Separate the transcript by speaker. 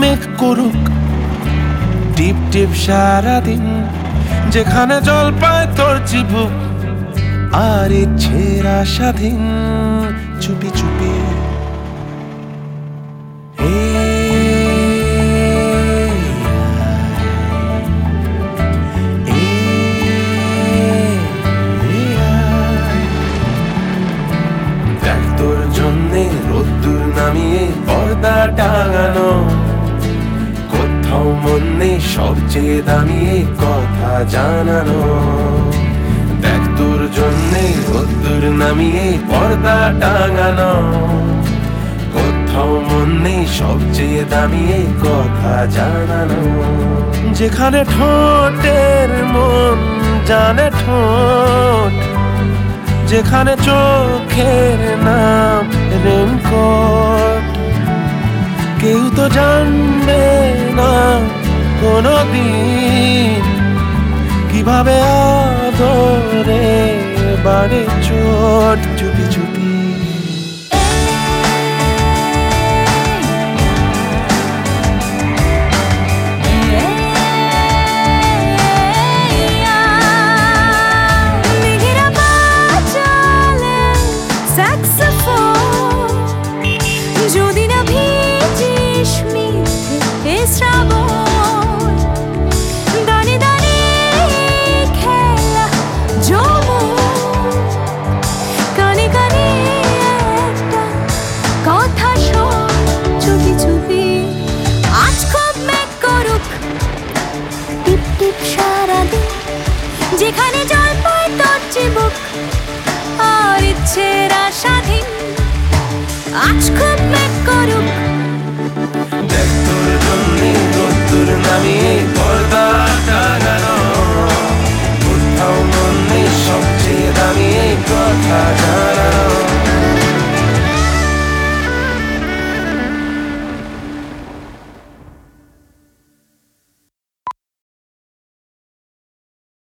Speaker 1: মেঘ করুক। টিপ টিপ সারাদিন, যেখানে জল পায় তোর চিবুক। আর ইচ্ছেরা স্বাধীন চুপি চুপি। তোর জন্যে রোদ্দুর নামিয়ে পর্দা টাঙানো নেই সবচেয়ে দামিয়ে কথা জানানো। দেখ তোর জন্যে রোদ্দুর নামিয়ে পর্দা টাঙানো। কোথাও মন সবচেয়ে দামিয়ে কথা জানানো। যেখানে ঠোঁটের মন জানে ঠোঁট, যেখানে চোখের নাম রেনকোট। কেউ তো জানবে না কোনো দিন কীভাবে আদরে বাড়ে চোট চুপি চুপি
Speaker 2: ইচ্ছেরা স্বাধীন আজ খুব